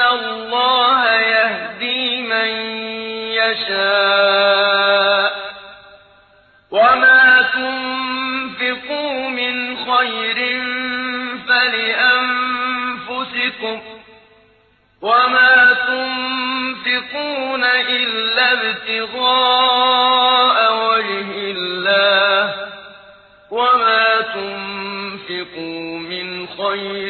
الله يهدي من يشاء وما تنفقوا من خير فلأنفسكم وما تنفقون إلا ابتغاء وجه الله وما تنفقوا من خير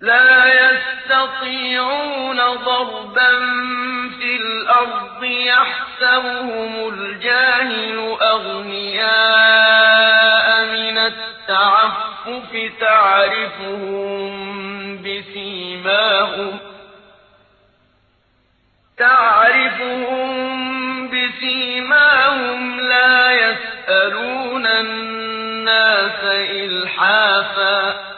لا يستطيعون ضربا في الأرض يحسبهم الجاهل أغنياء من التعفف تعرفهم بسيماهم تعرفهم بسيماهم لا يسألون الناس إلحافا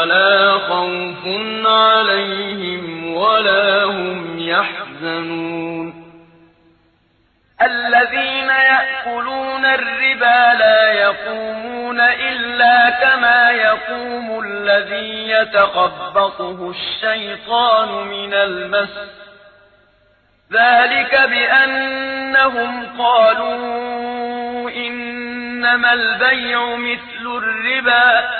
ولا خوف عليهم ولا هم يحزنون. الذين يأكلون الربا لا يقومون إلا كما يقوم الذي يتخبطه الشيطان من المس. ذلك بأنهم قالوا إنما البيع مثل الربا.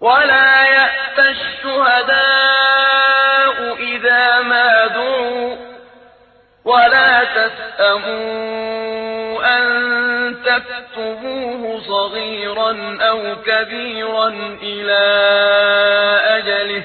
ولا يأتى الشهداء إذا ما دعوا ولا تسأموا أن تكتبوه صغيرا أو كبيرا إلى أجله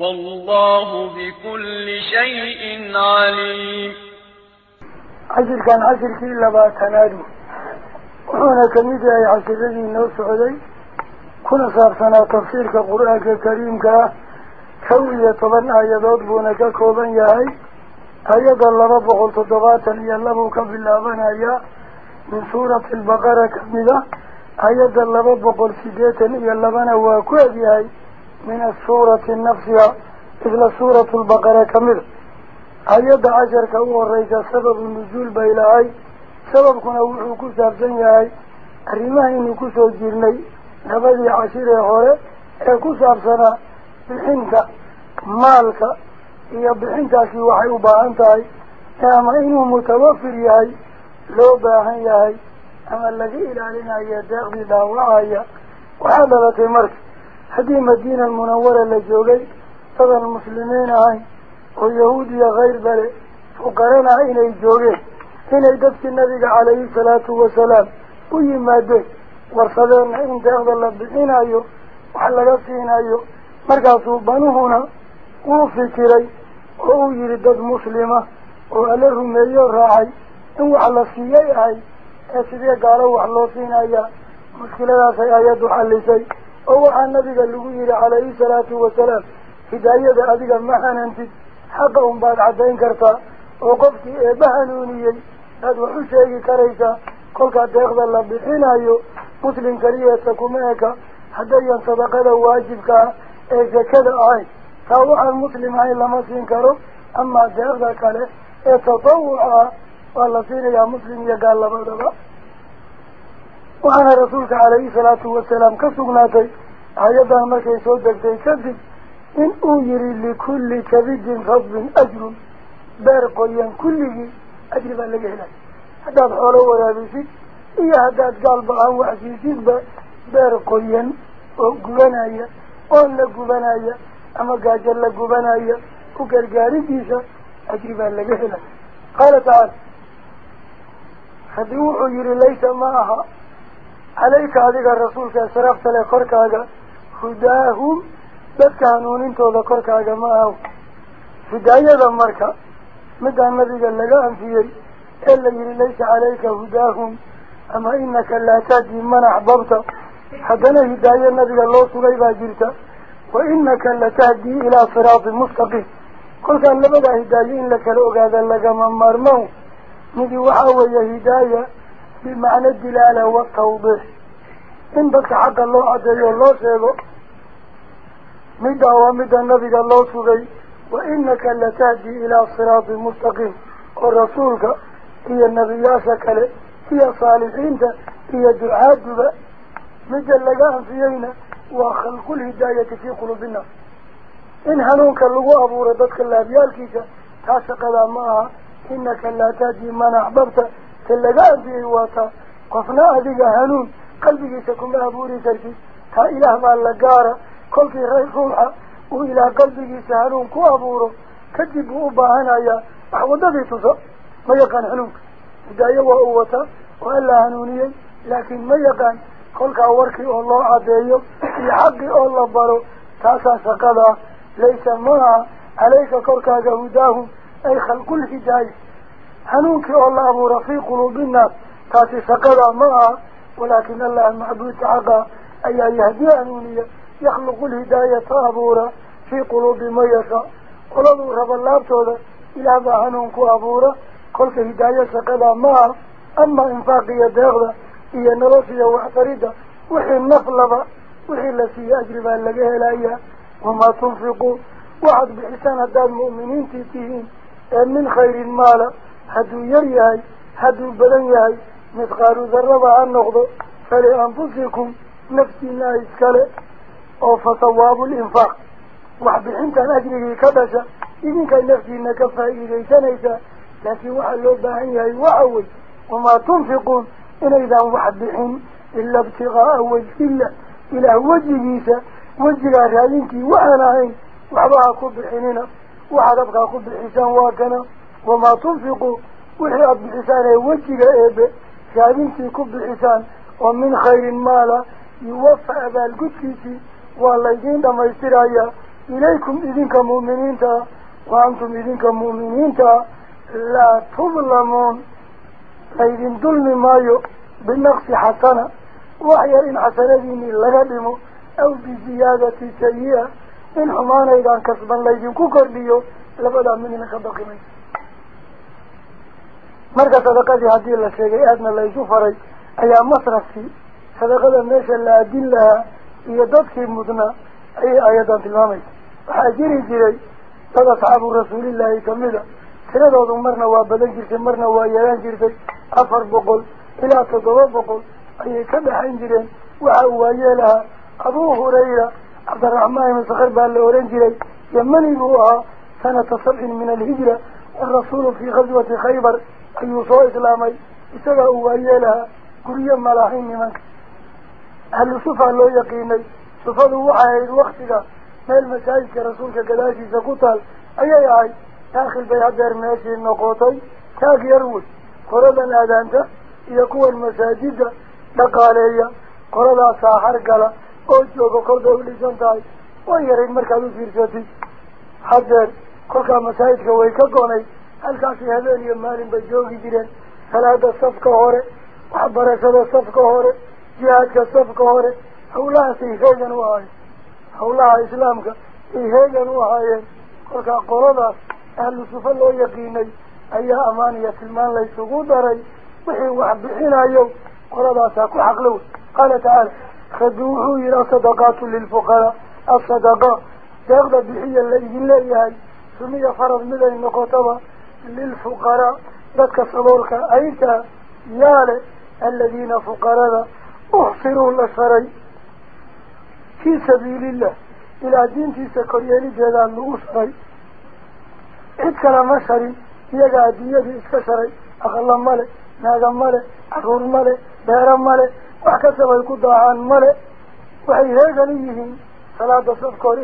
والله بكل شيء عليم. عشر كان عشر كي لبا تنادو وحونا كميدة أي عشر الذي نوسع علي كنا صار سنة تفسير كقرآن الكريم كا كوية طبعا آيادات بونا كوبا ياهي آياد الله بقول تضغاتا يلبو كبلابنا يا؟ من سورة البقرة كمدة آياد الله بقول سيديتا يلبنا وكوب ياهي من السورة نفسها إذن سورة البقرة كمل آيات عشر كأوه الرئيس سبب النزول بإلهي سبب كنا وحوكو سابسن ياهي الرماه إنو كسو جيرني. نبدي عشيري هوري كو سابسنا بحنك مالك. إيا بحنك في وحي وباهنتاي أما إنو متوفر ياهي لو باهن ياهي أما الذي إلالنا يداغ بداوعايا وحدلت مركز dadan muslimiin ahayn oo yahuud iyo khayr bale fuqarana inay joogeen inay dadkii nabiga calayhi salaatu wasalaam u yimaadeen warsadeenna in deeqda la bixinayo wax laga siinayo markaasuu banuhuna wuu fikiray oo uu yihi dad muslima oo alla rumeeyo raacay in wax la siiyay ahay ee sidee gaalo wax loo siinaya mushkiladaasay ayaddu xallisay hanantid xaqa un baad caddayn kartaa oo qofkii eebba hanuuniyey baad wax u sheegi karaysaa kolkaa deeqda la bixinayo muslim keliyeeta kuma eka haddayan sadaqada waajibka ah ee zakada ahayn taa waxaan muslim ahayn lama siin karo amaa deeqda kale ee tatawuca ah waa la siinayaa muslim iyo gaal labadaba markay soo degtay kadib in uu yihi likulli kabidin rasbin ajrun beer qoyan kulligii ajri baa laga helaya haddaad xoolo waraabisid iyo haddaad gaalba aan waxsiisidba beer qoyan oo gubanaya oon la gubanaya ama gaajo la gubanaya u gargaaridiisa ajri baa laga helaya qaala tacaala haddii wuxuu yihi laysa ma aha calayka adiga rasuulka sharafta leh korkaaga hudaahum dadka hanuunintooda korkaaga ma aha hidaayada marka middaa nabiga laga anfiyey ee la yihi laysa calayka hudaahum ama inaka laa tahdi man axbabta haddana hidaaye nabiga loo sugay baa jirta wa inaka latahdii ilaa siraatin mustaqiim kolkaan labadaa hidaaye in la kala ogaada lagama maarmo midii waxaa weeye hidaaya بمعنى الدلالة والتوضيح إن بس حتى الله أدري الله سيده مدى ومدى النبي الله سبي وإنك لتهدي إلى الصراط المستقيم ورسولك هي النبي ياسك له هي صالحين ده هي دعاة ده مدى اللقاء فيينا وخلق الهداية في قلوبنا. إن هنوك اللقاء أبو ربك الله بيالكيك تاسق لا معها إنك لتهدي من أحببت. Axbabta ta laga anfiyey waa taa qofna adiga hanuun qalbigiisa kuma abuuri kartid taa ilaah baa la gaara kolkii ruuxa uu ilaah qalbigiisa hanuun ku abuuro kadib buu u baahanayaa wax waddadii tusa ma yaqaan hanuunka hidaaye waa uu wataa oo alla hanuuniyey laakiin ma yaqaan kolkaa warkii oo loo cadeeyo iyo xaqii oo la baro هنوك الله أبو رفيق قلوبنا تاتي شكرا معه ولكن الله المعبود تعقى أي يهدي أنوني يخلق الهداية أبورا في قلوب ميسا. قلوب رب الله تعالى إلى ما هنوك أبورا قلت هداية شكرا معه. أما إنفاقية داغلة هي نلوسية وحفريدة وحي النفلبة وحي لسي أجربة لقيها لأيا وما تنفقوا وعد بحسان هداد مؤمنين تيتيهين من خير المال هدو يريهاي هدو بلنيهاي نفقارو ذربا عن نغضو فلأنفسكم نفسي نفسينا إسكالي أو فصواب الإنفاق. وحبحنك نجري كبشا. إذنك نفسينا كفا إلي سنيسا لكن وحلو باعيهاي وعوي. وما تنفقون إن إذا وحبحن إلا ابتغاء وجه إلا إلى وجه جيسا وجه رأيك وعنائي وعبها كبحننا وعربها كبحسان واكنا. وما تنفق وحي عبد الحسان وجه ايبه شابين في كب الحسان ومن خير مالا يوفى أبا القدسي والله يجين دم يسترعي إليكم إذنك مؤمنين تا. وأنتم إذنك مؤمنين تا. لا تظلمون. فإذن ظلم مايو بالنقص حسنة. وحيا إن حسنين لغدمو أو بزيادة سيئة. إن حمانا إذا كسبا ليجين كوكر ديو لبدا من إنك بقي منك. مرقى صدقة هذه الله شيئا أدنى الله يشوفها أي مصرفي. صدقة الناشة الأدين لها هي ضدك المدنى أي أيضا في الماميك حاجري جري صدق صعب الرسول الله يكمل سنة هذا مرنا وابدان جرس مرنا ويران جرس أفر بقل إلى تضوى بقل أي كبه حنجرين وعوايا لها أبو هريرة. عبد الرحمن من صخر بها الأوران جري يمني بوها سنة سبع من الهجرة. الرسول في غزوة خيبر. أيو صو إسلامي إسرع وعيالها كريا ملاحين من هل صفا لو يقيني صفا لو عايد الوقت ما المساجد رسولك قلاشي سكوتال أي أي أي داخل بيها دار ماشي النقوطي تاك يروي قرد الأدانتا إذا كوى المساجد لقى عليها قرد ساحر قال أجوك قرده لسانتاي ويري المركز في رسولتي حجر قرد مساجدك ويكا الكاسي هذين يمان بجوغي جرين ثلاثة صفقة هورة وعبر سبا صفقة هورة جهادك صفقة هورة حولها سيهيجن وهاي حولها إسلامك سيهيجن وهاي قلت قرضا أهل سوف الله يقيني. أي أمانية المان لي سقود راي وحي وحب حين أيو. قرضا ساكو حقلو قال تعالى خدوحوا إلى صدقات للفقراء. الصدقاء تغضى بحي الله إلا إياه سمية فرض مدى النقطة lilfuqaraa dadka saboolka aytaa yaale aladiina fuqarada uxsiruu la sharay fii sabiilillah ilaa diintiisa koryeelideedaa lagu sharay cid kale ma sharin iyagaa adduunyadii iska sharay aqala male naaga male caruur male beero male wax kastabay ku daacaan male waxay heegan u yihiin salaada safka hor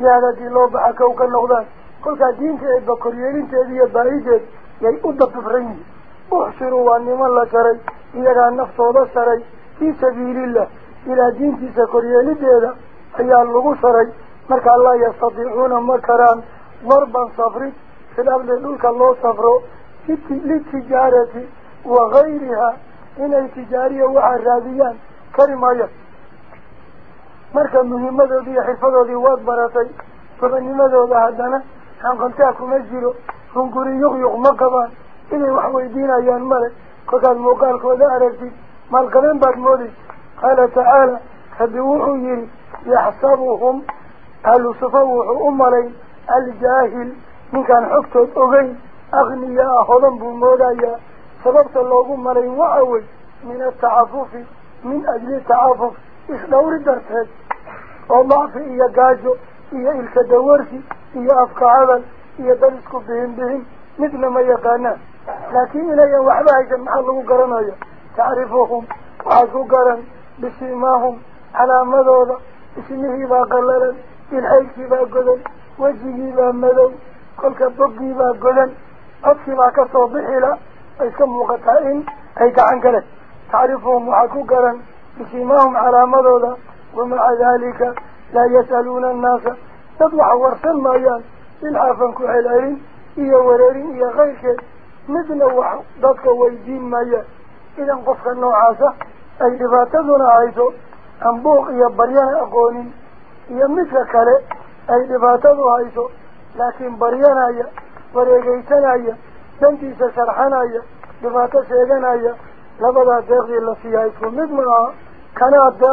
يالذي لو بحكه وكان نغضان قلت دينك إبا كريلين تأذي بايدة يأي أدى تفرني أحسروا واني ما الله شري إذا كان نفسه الله شري في سبيل الله إلى دينك إسا كريلين تأذي أي اللغو شري مكا الله يستطيعون مكران ضربا صفري في الأبل لك الله صفره للتجارة وغيرها إن التجارية وعراضيان كلمة يكتب marka muhiimadoodii iyo xirfadoodii waad baratay gobanimadooda haddana hanqantaa kuma jiro hunguri yuqyuq ma qabaan inay wax weydiinayaan male kolkaad muuqaalkooda aragtid maalqabeen baad moodaysa qaala tacaala rabbi wuxuu yihi yaxsabuhum ahlu sufa wuxuu u malayn aljaahil ninkaan xogtood ogeyn akniyaa hodan buu moodayaa sababta loogu malayn waxa wey min atacafufi min ajli tacafuf isdhawri darteed وضعف إيا قاجو إيا إلك دورسي إيا أفكا عبل إيا دلسكو بهم بهم مثل ما يقانا. لكن إلي وحبا إيجا محلو قرن أيا تعرفوهم وعزو قرن بسيماهم على مذولة اسمه با قلل الحيك با قلل وجهه با مذو قلك بقي با قلل أبسي با كثو بحلة أي سمو قطائن أي تعنقلت تعرفوهم وحكو قرن بسيماهم على مذولة ومع ذلك لا يسألون الناس. تضوع ورسل مايان للعافنك علارين إيا ورارين إيا غيرك. مثل وحو ضدك ويدين مايان. إذا انقفق النوع عاسة أي لفاتذنا عايزو أنبوغ إيا بريان أقوني إيا مثل كالي أي لفاتذو عايزو. لكن بريان أي وريقيتان أي بنتي سسرحان أي لفاتذ سيدان أي لبدا تغذي اللسي عايزو مثل ما كان عدى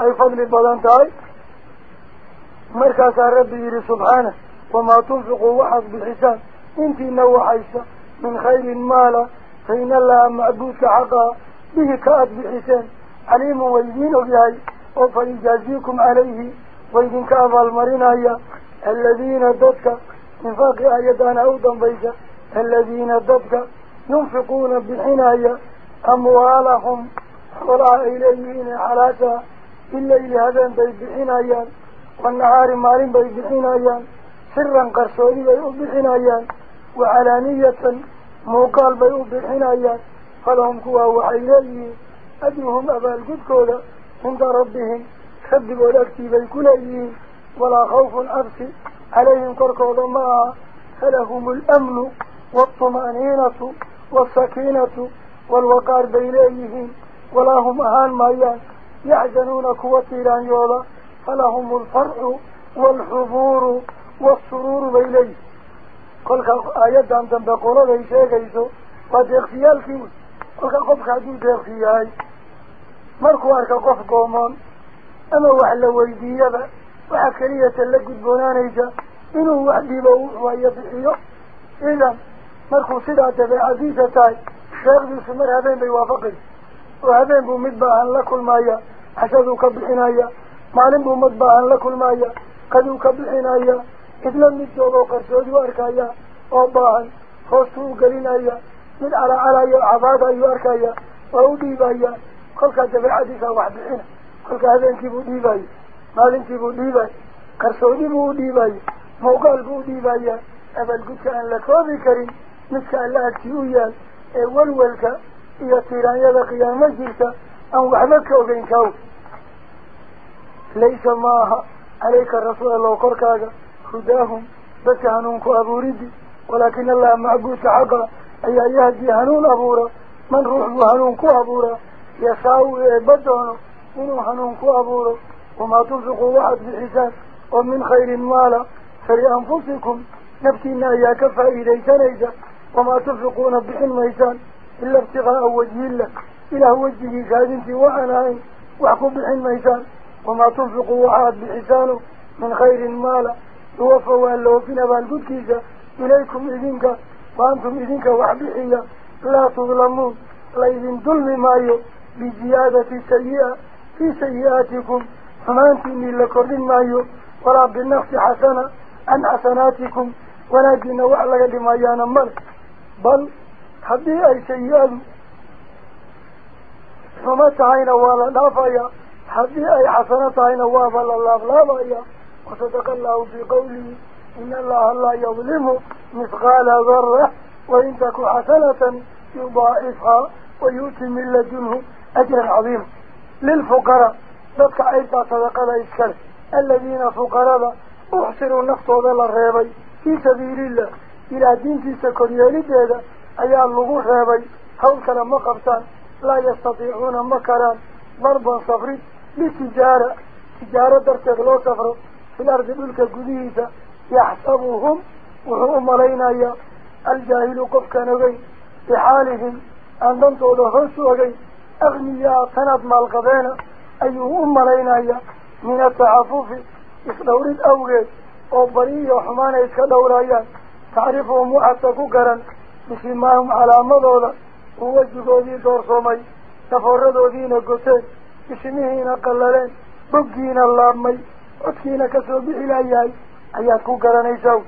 أي فضل بلان تاي مركز ربي سبحانه وما تنفق وحظ بالحسان أنت نوع عيسى من خير مالا فإن الله معبودك حقا به كاد بحسان عليم ويدين بهاي وفيجازيكم عليه. ويدين كأف المرين هيا الذين ضدك من فاق آيتان أودا بيسا الذين ضدك ينفقون بالحناية أموالهم ولا إليهين حلاتها إلا إلى هذين بيبحين والنهار مالين بيبحين أيان سرا قرصوري بيبحين أيان وعلانية موقال بيبحين أيان فلهم كوا وحيالي أدوهم أبا القدكولة عند ربهم. خد الأكتي بيكون أيين ولا خوف أبسي عليهم كركوض ضماء فلهم الأمن والطمأنينة والسكينة والوقار بينيهم ولا هم أهان ما يحزنون قوة إيران يولا فلهم الفرع والحبور والسرور بإليه كل آيات عن ذنب قولا ذي شيء قد اغفيال فيه كل قف قدود اغفيال مركو أرك قف قومان. أما وحل ويدي يبا وحكرية لك الدونان إيجا إنه وحل بوح ويبحيه إذا مركو صدعة بعزيزة تاي. شاغل سمرها بين بيوافقه inuu wax dhibo wuxuu hayo bixiyo idan markuu sidaa dabeecadiisa tahay deeqdiisu mar habeen bay waafaqaysa oo habeen buu mid baahan la kulmaya cashaduu ka bixinaya maalin buu mid baahan la kulmaya kaduu ka bixinaya isla mid joogoo qarsoodi u arkaya oo baahan hoostuu u gelinaya mid calacalayo cabaada ayuu arkaya waa u dhiibaya kolkaa يا تيران ذقي يا مجلسة أو أحبك أو بينك ليس معها عليك الرسول الله وقرك هذا. خداهم بس هنونك أبو ردي ولكن الله معبوس حقا أي يهدي هنون أبورا من روح هنونك أبورا يساوي بدون منو هنونك أبورا وما تنفقوا واحد بحساب ومن خير مالا فلأنفسكم. نبتنا يا كفا إليسان إذا وما تنفقون بحلم ميسان إلا ابتغاء وجه الله إلى وجهه شادنك وأنا وحكم بحين ميسان وما تنفق وعاد بحسانه من خير مالا. يوفوا ألو في نبال قدكيسة إليكم إذنك وأنتم إذنك وحبيحية لا تظلمون. لا إذن ظلم مايو بزيادة سيئة في سيئاتكم. فما أنتم إلا كردين مايو ولا بالنفس حسنة عن حسناتكم. ولا دين وعلق لما يانا ملك بل حدي أي سيئان فمتى عين ولا نافيا حدي أي حسنة عين ولا الله لا ضيا وصدق الله في قوله إن الله لا يظلم مثقال ذرة وإن تكو حسنة يضاعفها ويؤتي من لدنه أجر عظيما للفقراء. ذلك اي صدقة لا الله الذين فقراء أحسنوا نفط وظل الغيبي في سبيل الله. إلى دين في سكريالي أي اللغوح يا حولك لما قبطان لا يستطيعون مكرا ضربا صفري لتجارة تجارة در تغلو كفر في الأرض بلك قديدة يحسبهم وهم علينا يا الجاهل قفك نغي بحالهم أن تقول حسوا غي أغنياء تنب مالقبين أيهم علينا يا من التعفوف إخدور الأوغي أو بريء وحمان إخدور أيان تعرفهم وحتى فكرا مثل ما هم على ملولا ووجدوا ذي دور صمي تفردوا ذينا قتل اسمهين قللين بقينا اللامي اتكينا كسو بحلاياي اياتكو قرانيسو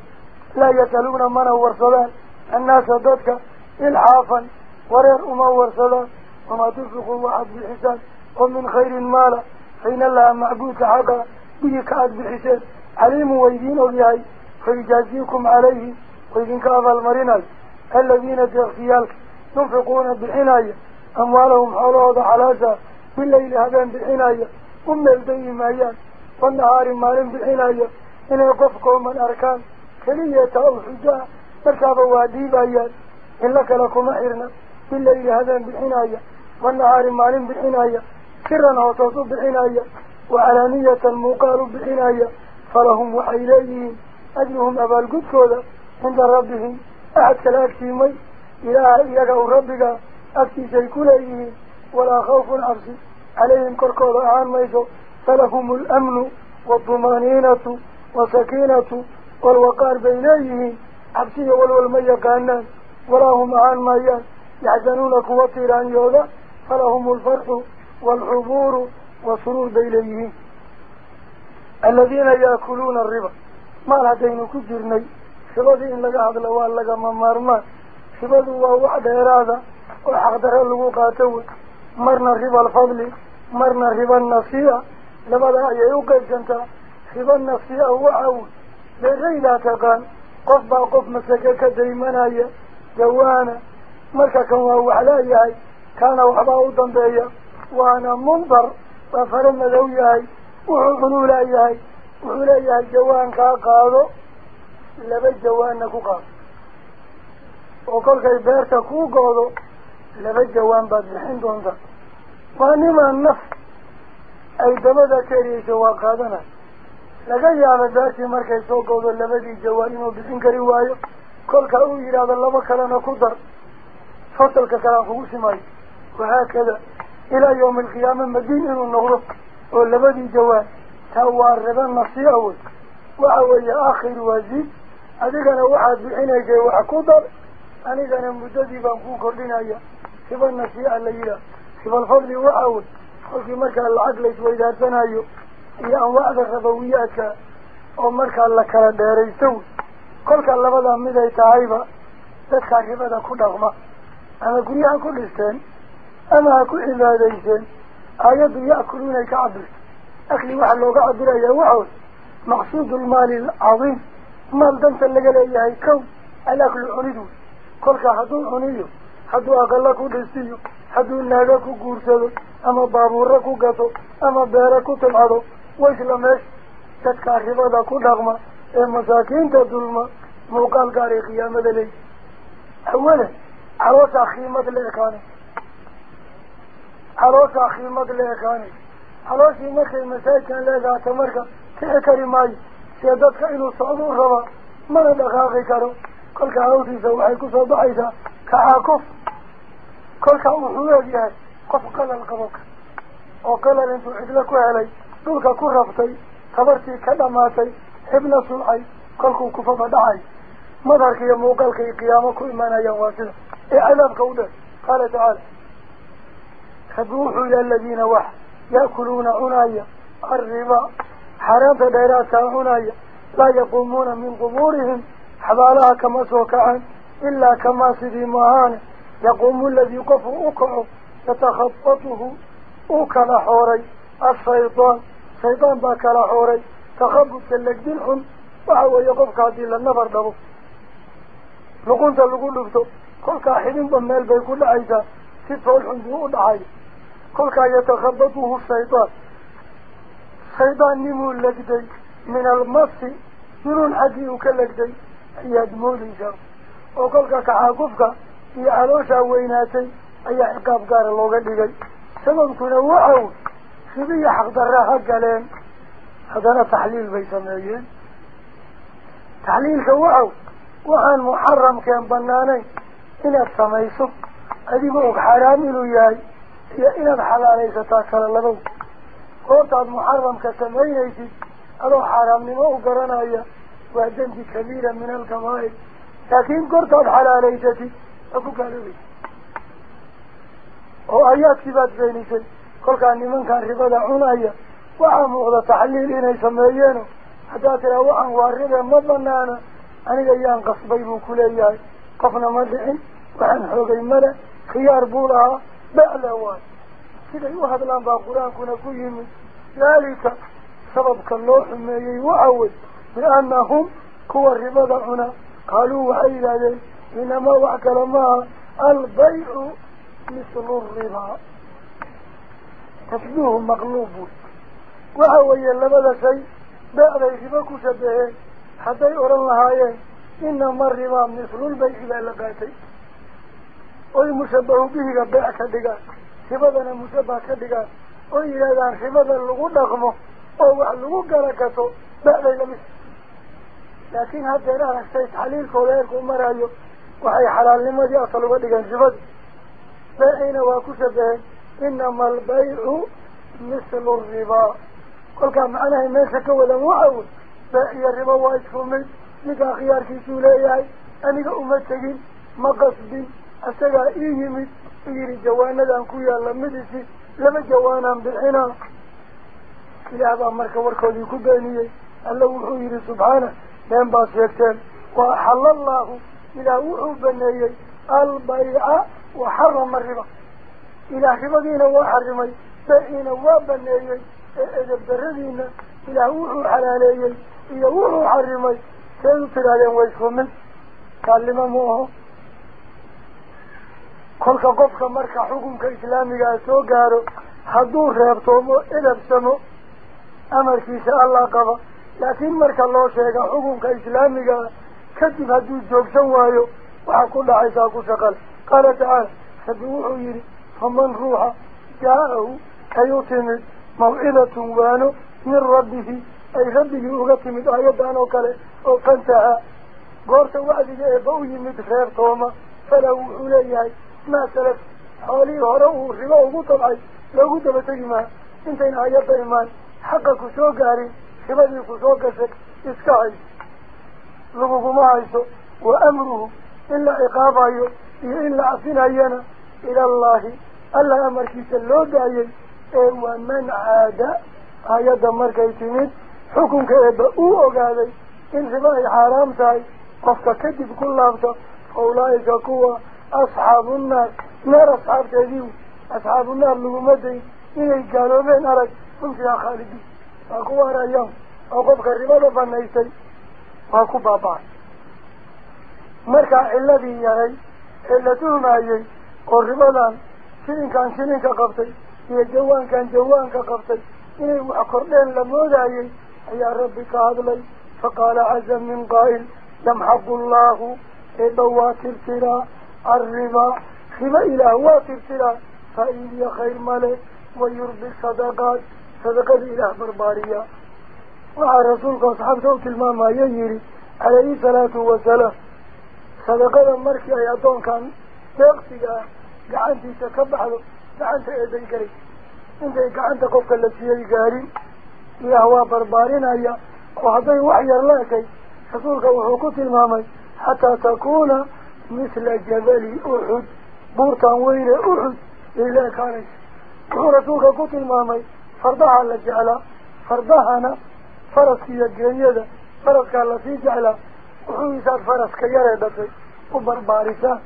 لا يتلون منا ورسلان الناس ضدك الحافا ورير اما ورسلان وما ترفقوا واحد بحسان ومن خير مالا حين الله معبوك حقا بيك أد بحسان عليم ويدين ولياي فيجازيكم عليه ويدينك أظل مرينا الذين في تغفيال ينفقون بالحناية أموالهم حولوضة حلاسة بالليل هذين بالحناية أم البدي مايان والنهار مالين بالعناية. إن يقفكم من أركان كلية أو حجاء مركب واديب أيان إن لك لكم أحرنا. بالليل هذين بالحناية والنهار مالين بالعناية. سرا وتوتوا بالحناية وعلانية مقال بالحناية فلهم وحيليهم أجلهم أبا القدس عند ربهم. أحد كلاك مي إله إياك أو ربك أكسي سيكوليه ولا خوف عبسي عليهم كركوضة عام ميسو فلهم الأمن والضمانينة وسكينة والوقار بينيه عبسي والولمية كأنه ولا هم عام ميان يحزنون قوة إيران يوضا فلهم الفرح والعبور بين بينيه. الذين يأكلون الربا ما لدينك جرنيه شبه إن لقى عبد الأول لقى ممارما شبه هو وعد إرادة وحقدر الوقاته مرنا ربا الفضل مرنا ربا النصيحة. لبدا يوقع الجنطة ربا النصيحة هو عود. لغي لا تقان. قف با قف مسكك دايمان هيا جوانا. مركا كان هو علاي هاي كان وحبا وضن بايا وأنا منظر وفرم ذوي هاي وحقلو لاي هاي وحقلو لاي هاي جوان كاقاضو. لبي جوان كوكاس وكل كي بيرتا كوكو لبي جوان باد لحين دونتا فانما النفس اي دمدا كيري جوان قادنا لقيا بداتي مركي سوكو دو لبي جوان انو بسن كري وايو كل كاو يراد اللبا كلانا كدر فتل كلان خوش ماي وهكذا إلى يوم القيامة مدين انو نغرق ولبي جوان. تاوار ربان نصي اول وهو يا أخي الوزير adigana waxaad bixinaysay wax ku dar anigana muddadii baan kuu kordhinaya riba nasiia la yidhaah ribalfadli waxa wey kolkii markaa lacag la isweydaarsanayo iyo anwaacda rabawiyaadka oo markaa la kala dheeraysto wey kolka labadaa miday tahayba dadkaa ribada ku dhaqma ama guryaha ku dhisteen ama ha ku cibaadayseen aayaddu ya'kuluunay ka cabirto akli waxaa looga cabirayaa waxa wey maqsuudu lmaali alcadiim cunid wey kolka hadduu cuniyo hadduu aqalo ku dhisiyo hadduu naago ku guursado ama baabuuro ku gato ama beero ku tilcado wa isla meesha dadkaa ribada ku dhaqma ee masaakiinta dulma muuqaal gaaray qiyaamada leeyi awalan calooshaa khiimad la ekaanay calooshaa khiimad la ekaanay calooshii markay masaajidkan leegaato marka kici kari maayo سيادتك إنو صعبوا الربا ماذا دقاقي كارو كل كاروسي سوحي كسو بحيسا كحاكف كل كاروسي سوحي قف قل القبوك وقل لنتو عدلكو علي دولك كرفتي تبرتي كلماتي ابن سوحي كل كوكف بدعي. ماذا كي يموقل كي قيامكو إمانا يواسل اعلم إيه قوله قال تعالى. خبروحوا إلى الذين وح. يأكلون عناية. الرباء حرام ديرات ساعوناية لا يقومون من قبورهم. حبالها كما سوكعا إلا كما سدي مهان يقوم الذي يقف أكعه يتخبطه أكع لحوري الشيطان. شيطان باك لحوري تخبط لك دلهم وهو يقف كادي للنفر دبو. لقونت لقول لفتو كل كاحدين بميل بيكون عيدا تتولحن بيقول عيد كل كا يتخبطه الشيطان. Shaydaan shaydaan nimuu legday min almasi junuun xaggii uu ka legday ayaad moodaysaa oo kolka kacaakufka iyo calooshaa weynaatay ayaa ciqaab gaara looga dhigay sababkuna waxaw sibiya xaqdarra ha galeen haddana taxliil bay sameeyeen taxliilka waxaw waxaan muxaramkeen banaanayn inaad samayso adigoo og xaaraam inuu yahay iyo inaad xalaalaysataa kala labow u garanaya waa dembi kabiira min alkabaa'ir laakiin goortaad xalaalaysatid waa ku gaaloobaysa oo ayaadkii baad beenisay kolkaa nimankan ribada cunaya waxaa muuqda taxliil inay sameeyeeno haddaad tiraa waxaan waa ribe ma banaana aniga yaan qasbay buu kuleeyahay qofna ma dhicin waxaan xoogay male khiyaar buu lahaa ba'le waay siday u hadlaan baa qur-aankuna ku yimid ذلك سبب كالله ما يوأول لأنهم كوى الرباد هنا. قالوا حيلا لي إنما وعك لما البيع مثل الربا. تفنوهم مغلوب. وهو يلبد شيء بعد يجبك شبه حتى يرى الله إنما الربا مثل البيع لألقاتي والمشبه به ربع كدقا ربادنا مشبه كدقا wax lagu gala gato beecday lamid laakiin haddeer aragtay taxliilkooda eerku marayo waxay xalaalnimadii asal uga dhigeen ribadii beeciina waa ku shabaheen inama albaycu mislu ribaa kolkaa macnahay meesha ka wadan waxa wey beec iyo ribo waa isku mid ninkaa khiyaarkiisuu leeyahay aniga uma tegin ma qasbin isagaa ii yimid u yihi jawaanadan ku yaalla midisi لما جوانا بالحنا إلى أبا مركة وركودي كباني ألا وحو يري سبحانه لأن باس يكتان وحل الله إلى وحو بني البيع وحرم الربا. إلى حبادين وحرمي بأين وبني إذا بردين إلى وحو حلالي إلى وحو حرمي. سنسر عليهم ويسهم قال لما موهو gaaro hadduu reebtoomo edabsamo amarkiisa allah qaba laakiin marka loo sheega xukunka islaamigaa kadib hadduu joogsan waayo waxaa ku dhacaysaa ku shaqal qaala tacaala rabbi wuxuu yidhi faman ruuxa jaa-ahu ay u timid mawcidatun waano min rabbihi ay rabbigii uga timid aayaddan oo kale oo fantaha goorta wacdiga eeba u yimid reer tooma fala wuxuu leeyahay daba tegi maha intayna ayadda imaan xaqa ku soo gaarin ribadii ku soo gashay iska hayso laguguma hayso wa amruhu in la ciqaabayo iyo in la cafinayana ilallaahi allah amarkiisa loo daayay ee waa man caada aayadda markay timid xukunka eeba uu ogaaday in ribo ay xaaraam tahay qofka kadib ku laabta fa ulaa'ika kuwa أصحاب النار نار أصحاب جديد أصحاب النار لغمدي إني قالوا بي نارك فلك يا خالدي فأقوى رأيهم أقوى غريبا لفن نيسي فأقوى بابا. مركع الذي يهي إلته ما يهي قريبا لأن شنين كان شنين كقبتي إيه جوان كان جوان كقبتي إيه أقردين لمودا يهي يا ربي كهدلي فقال عز من قائل لم حق الله إيه بواكر الربا. خما إلى هو ترسل فإن خير ملك ويربي الصدقات. صدقات إلى بربارية. وعرسولك أصحاب صوت الماما يجري. عليه صلاة وسلام صدقات المركي أي أدون كان. تغطي قعانتي تكبح. له قعانتي إذا يقري إنت قعانت قفك التي يقري يا هو يا أي وحضي وحير لكي رسولك وحوكوت الماما حتى حتى تكون مثل جبل أحد بورتا وين أحد؟ إلا كانت قرطوك قتل مامي فرضها على جعلة فرضها أنا فرس كي يجريد فرس كالله في جعلة. وحويسا الفرس كي يردكي وبربارسا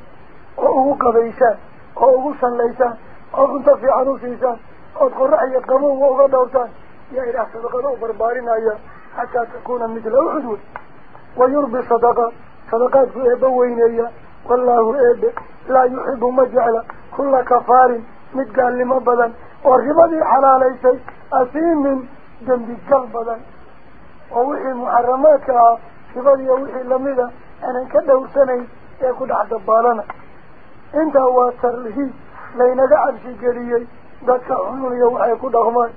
وقوك بيسا وقوك سليسا وقنت في عروسيسا وقل رأي قمو وقدوتا يا إلا صدقنا وبربارنا حتى تكون مثل أحدود ويربي صدقة صدقات في أبوين إياه والله إيبه لا يحب مجعل كل كفار متقال لمبدا وربضي حلال إيسي أثين من جنب القلب ووحي المحرماتك ربضي ووحي اللميلة أنا كده سنين يكون عدد بالنا إنت هو ترهي لين قعد شي قريي ذاتك عمل يوحي يكون أغمان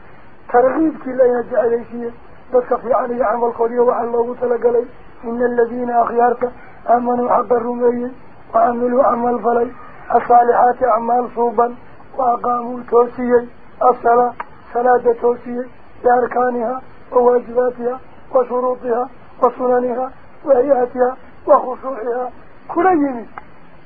ترغيبك لين جعل إيسي ذاتك في عني عمل قولي وعلى الله تلقى إن الذين أخيارك أمنوا حق الرميين. وعملوا عمل فلي الصالحات أعمال صوبا وأقاموا توسيي الصلاة صلاة توسيي بأركانها وواجباتها وشروطها وسننها وهيئتها وخشوعها. كل يمين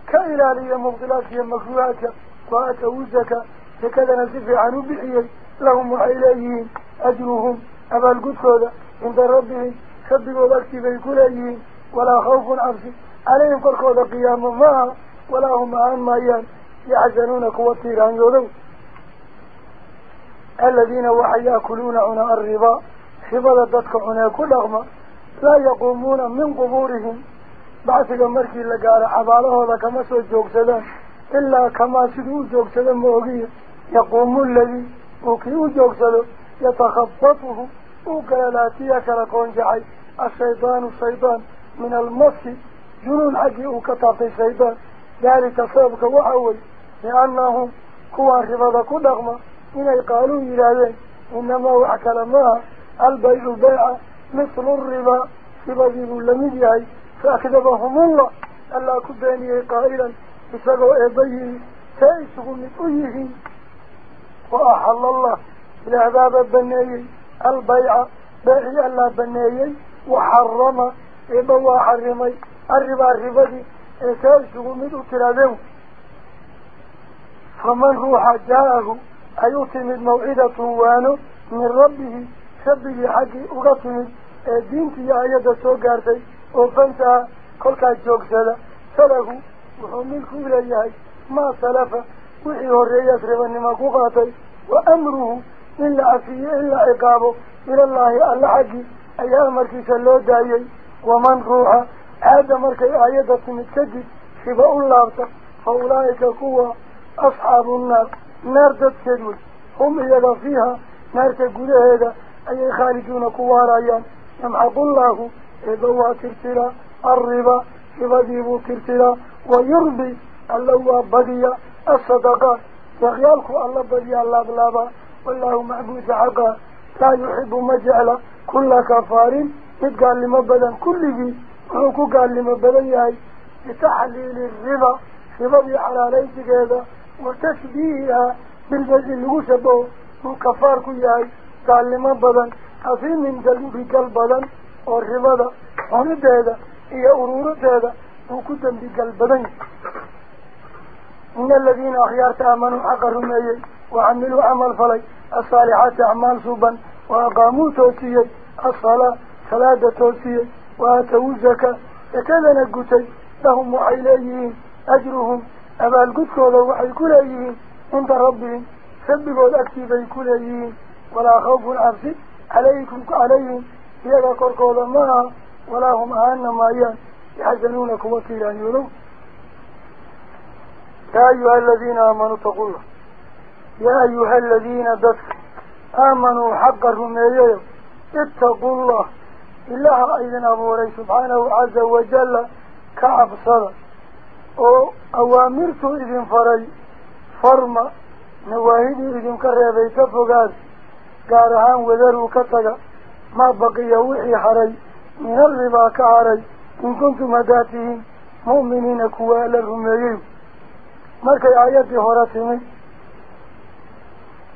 كإلالية مبطلاتها مكروهاتها وآتوا الزكاة هكذا نسفي عنه بحيي لهم وإليهم أجرهم. أبا القدس عند ربهم سبقوا بكتبين كليهم ولا خوف عبسي عليهم كركوذا قياما معها ولا هم عن مايان يحزنون كواتيران يولو. الذين وحي يأكلون عنا الربا حفظ ضدك عنا كل أغمى لا يقومون من قبورهم. بعثك مركي لقال عباله هذا كما سوى جوكسدان إلا كما سدوا جوكسدان موغية يقوم الذي وكيو جوكسدان يتخبطه. وكالاتيا كالكون جعي. الشيطان الشيطان من جنون حقي وكتابت الشيطان ذلك سببك وحوي لأنهم كوا رفض كدغما إن قالوا إلهين إنما وحكى لما البيع بيع مثل الربا. سببه لمديعي فأكذبهم الله. ألا كبانيه قائلا. بسبب إبيه. تأيسه من الربا الربا تأيسه من أترابه فمن روح جاءه أيتمد موعدة وانو من ربه سبه حقي أغتمد دينتي آيادة سوقارتي وفنتها كل كاجوك سلا سله وحملك إليه ما سلف وحي هرية ربا ما قاتي وأمره إلا عفية إلا عقابه إلى الله ألا حقي أي أمرك سلو دايي ومن روح هذا مركي آيادة متكدد شباء الله فأولئك قوة أصحاب النار. نار تتكدول هم إذا فيها نار تقول هذا أي خالدون كوارايان يمحق الله إذا كرتلا الربا يبديبو كرتلا ويربي الله بديا الصدقات يغيالك الله بديا الله بلابا. والله معبود حقا. لا يحب مجعل كل كفار. يتقال لما بدن كله وحكو قال لما بدن يهي بتحليل الربا ربا بحلاليك هذا وتشبيهها بالبدن اللي شبه وكفار كيهي قال لما بدن أفين من قلبي قلبا والربا ونبهذا هي أرورتها وكتن بقلبين إن الذين أخيارت آمنوا حق الرميي وعملوا عمل فلي الصالحات أعمال صوبا وأقاموا توسيي الصلاة صلاة توسيي وآتوا الزكاة يكذا نقتي لهم وحيليهم أجرهم. أبا القدس ولو وحي كليهم عند ربهم سبقوا الأكتبين كليهم. ولا خوف عبسي عليكم عليهم. يلا كركوضا معها ولا هم أهان مايان يحزنون كوكيلا يولو. يا أيها الذين آمنوا الله. يا أيها الذين دفع آمنوا حق الرمية اتقوا الله. إله أيضا أبو ري سبحانه عز وجل كعب صدى أوامرت إذن فري فرما نواهدي إذن كريبي كفقات قارهان وذروا كتغا ما بقي وحي حري من الربا كعري إن كنتم هداتهم مؤمنين كوال الرميين markay aayaddii hore timi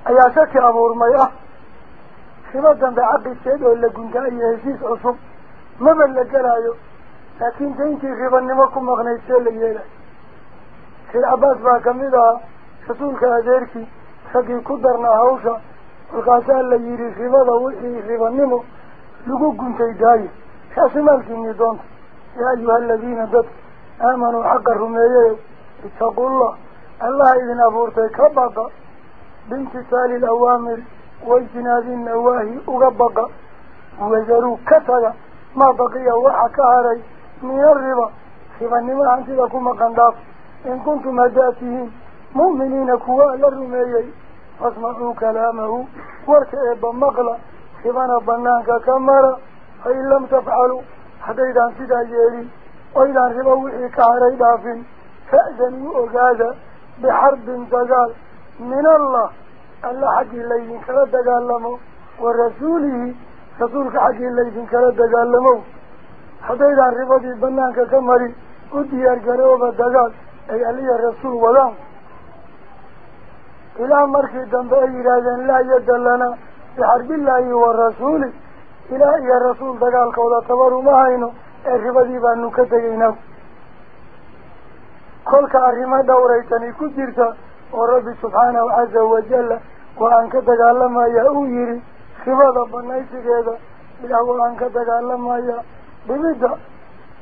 ayaa shaki abuurmay ah ribo dambe caqidkeed oo la guntaa iyo heshiis cusub maba la gelaayo laakiin dayntii ribanimo ku maqnayd see la yeelayo sheekh cabbaas baa kamid ahaa rasuulka adeerkii raggii ku darnaa hawsha markaasaa la yidhi ribada wixii ribanimo lagu guntay daayo raasumaalkiinii doonta yaa ayuha aladiina dad aamanuu xaqa rumeeyayo itaquu llah allaha idin abuurtay ka baqa biimtisaali alawaamiri وإجناد النواهي أغبق وزروا كتلا ما بقي وحك علي من الربا. خبان ما أنت لكم قنداف إن كنتم أداتهم مؤمنين كواء للرميي. فاسمعوا كلامه. وارتئب مغلى خبان أبنانك كمارا فإن لم تفعلوا. حديدا سيدا جيري وإذا ربوا إيكا علي دافن. فأذنوا أغادا بحرب تزال من الله. Wa rasuulihi rasuulka xaggii laydinkala dagaalamo haddaydaan ribadii banaanka ka marin u diyaar garooba dagaal ay aliya rasuul wadaan ilaa markii dambe ay yidhaahdeen laa yadda lanaa bixarbillaahi wa rasuuli ilaah iyo rasuul dagaalkooda tabar uma hayno ee ribadii baanu ka tegaynaa kolka arrimo dhowraytani ku jirta oo rabbi subxaanahu caza wajalla waa aan ka dagaalamaya uu yihi ribada banaysigeeda ilaah waa aan ka dagaalamaya dhibidda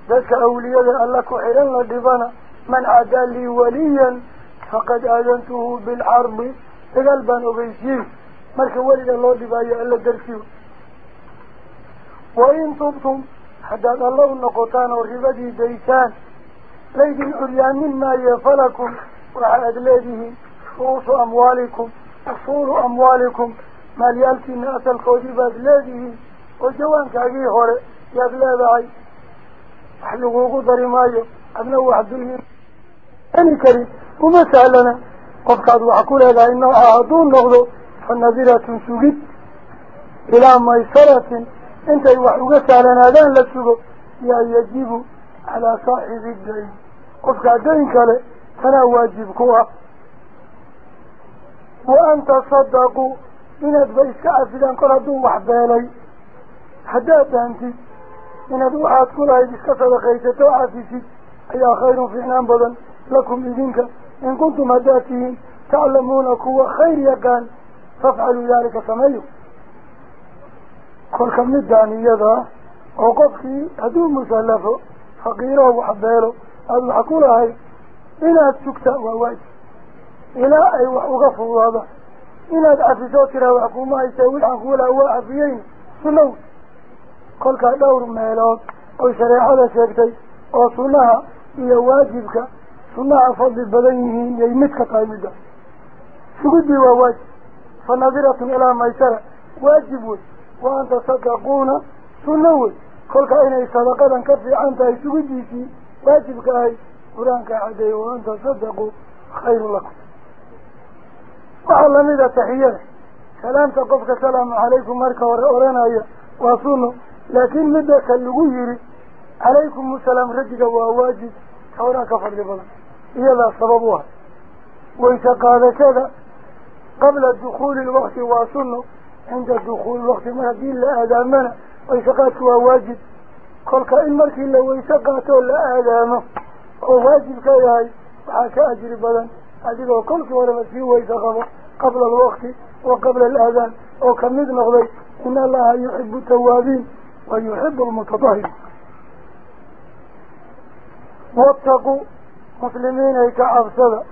dadka awliyada alla ku xihan la dhibana man cadaa lii waliyan faqad aadantuhu bilxarbi dagaal baan ogeysiiyey marka weliga loo dhibaayo alla darsiyo wain tubtum haddaad alla u noqotaan oo ribadii daysaan laydin curyaamin maaye falakum waxa aad leedihiin ru'uusu amwaalikum usuulu amwaalikum maalyaalkiina asalkoodii baad leedihiin oo jawaankaagii hore yaad leedahay wax lagugu dari maayo adna wax dulmi karin uma sahlana qofkaad wax ku leedahay nooca hadduu noqdo fa nadiratun sugid ilaa maysaratin intay wax uga sahlanaadaan la sugo وأن تصدقوا. إن أدبيسك أفضل كل هدو وحبالي. حداد أنت. إن أدو عاد كل هدوك صدقيتتو عافيسي أي خير في نعم حنان بضن لكم إذنك إن كنتم هداتهم تعلمونك هو خير يقان ففعلوا ذلك سميه كل كم يداني يدا. في هدو مسلفه. فقيره وحباله. أدو حكولهي إن أدتكت وواجه إلى أي وقف الله إلى أفي ذاكرة وحكومة يسويها أقول أهو أفيين سنو قلت دور مالات أو شريحة شكتي أو سنها إيا واجبك. سنها فضل بلينهين يمتك قائمدا شكد بي وواجب فنظرة إلى ميسرة. واجب. وأن تصدقون. سنو قلت أين صدقة كفي عن تأي شكد بي واجبك أي. قرآنك عدي. وأنت تصدقوا. خير لكم. وعلى ماذا تحييه سلام قفك سلام عليكم مركا ورأنا واصلوا لكن ماذا كاللغيري عليكم السلام رجك وواجد. كورا كفر لبنا. إيلا سببها. وإذا قال كذا قبل الدخول الوقت واصلوا عند الدخول الوقت ما دين لا أدامنا وإذا قال واجد قل كإن مركي لو إذا قاتوا لا أدامه وواجد كذا هاي وحكا أجري بلان أجده كل سورة فيه ويسغب قبل الوقت وقبل الأذان وكم نغضي إن الله يحب التوابين ويحب المتطهر واتقوا مسلمين كأفسد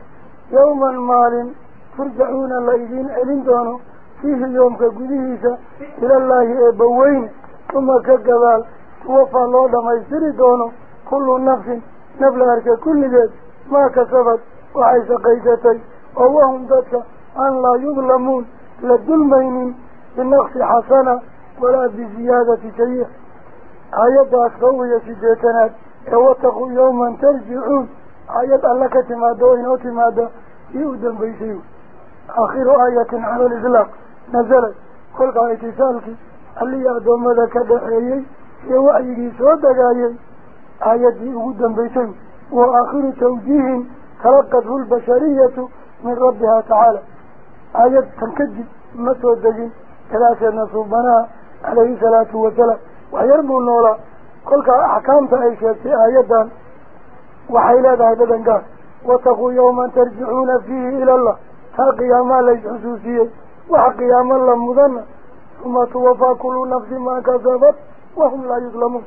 يوما مال ترجعون الليلين دونه فيه اليوم كقديسة إلى الله أبوين ثم كالجبال توفى الله لما دونه كل نفس نبلها كل ذات ما كسبت. وعيسى قيدتي اللهم ذاتك أن لا يظلمون للظلمين بالنقص حسنة ولا بزيادة شيء. عيدا أكثر سجيتنا اواتقوا يوما ترجعون. عيدا لك تمادوين أو تمادا يودا بيسيو. آخر آية على الإغلاق نزلت. قلت على اتصالك اللي يأدو ماذا كدحيي يو أيدي سودك آية آية يودا بيسيو. وآخر توجيه تلقته البشرية من ربها تعالى. آيات تنكجد ما تودجين ثلاثة نصوبنا عليه ثلاثة وثلاثة ويرمو النورة. قلك أحكام تأيشة آياتا وحيلا ذا هذا قال وتقو يوما ترجعون فيه إلى الله. ها قياما ليس حسوسية وها قياما لمضان ثم توفى كل نفس ما كذبت وهم لا يظلمون.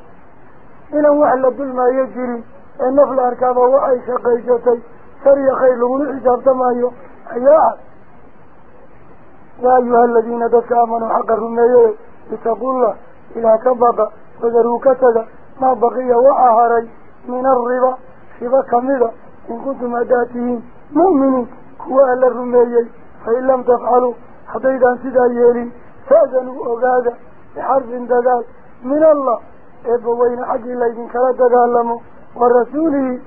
إنه أحلى ما يجري. النفل أركابه وعيش قيشتي. سري خير لغني حساب تمايو. أيها يا أيها الذين دك آمنوا حقا رميه لتقول الله إلى كبابا وذروا كتدا ما بقي وآهري من الربا. سبا كمدا إن كنتم أداتهم مؤمنين. كواء للرميه فإن لم تفعلوا حديدا سدا يالين فأذنوا أغادا بحرف دذال من الله. إبوين حق الله إذن كلا تدعلموا ورسوله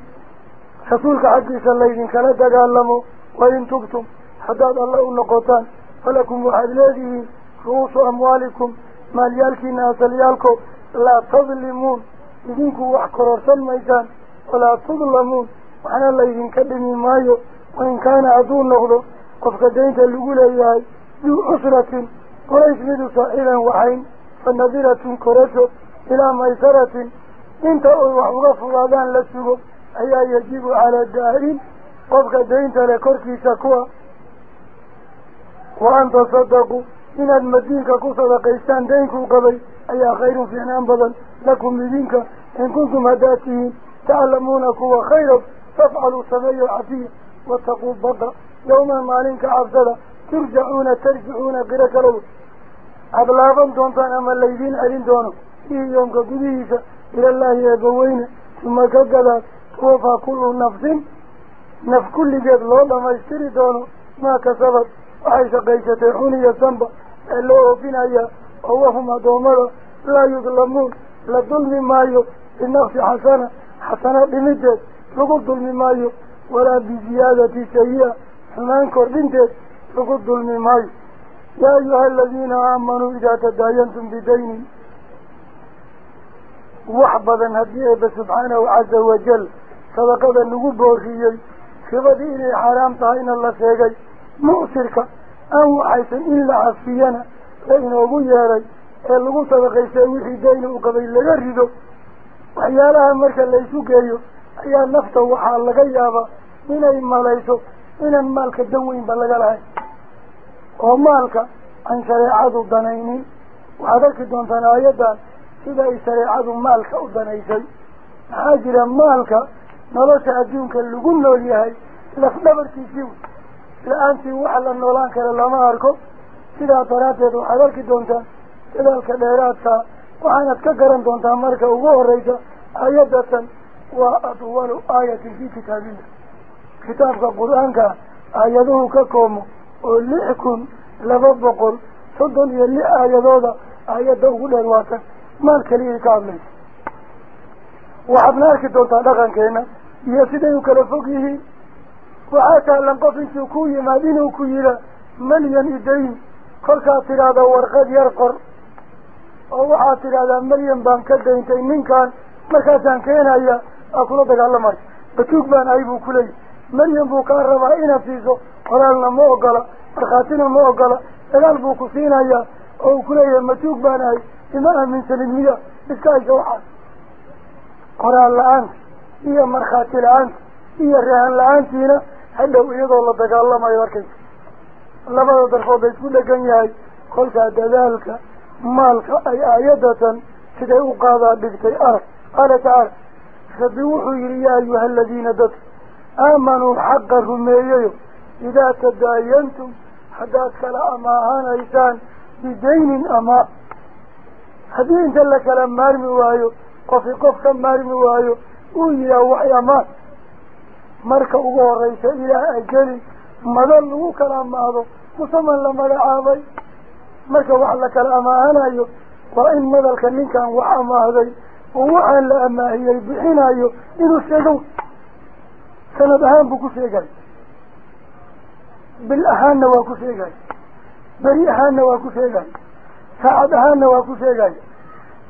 رسولك حديثا ليذن كلا تقالمو وإن تبتم حداد الله النقطان. فلكم واحد لديه رؤوس أموالكم ماليالك الناس ليالكو لا تظلمون. إذنكو وحكر أرسل ميزان ولا تظلمون. وحنا الله إذن كدمي مايو وإن كان عدو النهضو قفك دينك الأولى إياه ذو أسرة قريش مدو سائلا وحين فالنظيرة كرشو إلى ميسرة. انت أروح وغفر غادان لسيبو هي يجب على الدائن قفك الدين تلكر كي شكوى وأن تصدقوا. إن المدين كو صدق إستان دينكم قبل. أي خير في أن بضل لكم مدينك إن كنتم هداتهم تعلمون كو خير. تفعلوا سمي العفية واتقوا بضع يوما مالينك عبدالة ترجعون ترجعون قرك لو أبلاغا دونتان أما الليلين أرين دونه إيه يوم قدوديه إلى الله يبوين. ثم كالقلات وفا كل نفس نفس كل جد لولا ما يشتري دونه ما كسبت. وحيش قيشته حوني يسنب اللوه فينا يا اللهم دومره لا يظلمون لظلم مايو النفس حسنة حسنة بمجد لقد ظلم مايو ولا بزيادة سيئة حمان كوردين تيت لقد ظلم مايو يا أيها الذين آمنوا إذا تداينتم بديني وحبذا هديئة سبحانه عز وجل. Sheegay mu'sirka aan waxaysan in la cafiyana la inoogu yeeray ee lagu sadaqaystay wixii dayna u qabay laga rido waxyaalaha marka laysu geeyo ayaa nafta waxaa laga yaabaa inay malayso inaan maalka dan weynba laga lahayn oo maalka aan shareecadu danaynin waxaad arki doontaan aayaddan sida ay shareecadu maalka u danaysay maxaa jira maalka yahay lafdhabarkiisii la-aantii waxa la noolaan kara lama arko sidaa daraaddeed waxaad arki doontaan dadaalka dheeraadkaa waxaanad ka garan doontaa marka ugu horeysa aayadatan waa adwalu aayatin fii kitaabillah kitaabka qur-aanka aayaduhu ka koomo oo lix kun laba boqol soddon iyo lix aayadooda aayadda ugu dheer waatan maal keliyay ka hadlaysa وحبنا كدولتا لغان كينا. سيدي سيديو كالفوقيه وحاكا لنقفن شكوية ما دينو كيلا مليان إدين قلقا ترادا ورقاد يرقر. ووحا ترادا مليان بان كدين تيمين كان مركزان كينا إيا أقول بك الله مارك بكوك بان عيبو كلي. مليان بو كان ربعين فيزو. قلالنا موغلا أرخاتنا موغلا إلال بو كسينا إيا أو كلي متوك بان اي إماها من سلمية. بسكاي جوحان قرآن الآن إيا مرخات الآن إيا الرهان الآن تينا هو ويضو الله دقاء الله ما يركز الله بدا درخوا بيت كل كان يهي قلت هذا ذلك مالك أي آيادة كده أقاضى بكتي أرى قال تعالى فبوحوا يريا أيها الذين دف آمنوا حقا هم يييو إذا تداينتم حدات كلا أماهان أيسان بدين أما هذه انت لك لما ارمي وايو horeysa ilaah ajelin madal lagu kala amaahdo musaman la magacaabay marka wax la kala amaahanayo waa in madalka ninkan wax amaahday oo waxaan la amaahiyey bixinayo inuu sheego sanad ahaan buu ku sheegay bil ahaanna waa ku sheegay beri ahaanna waa ku sheegay saacad ahaanna waa ku sheegay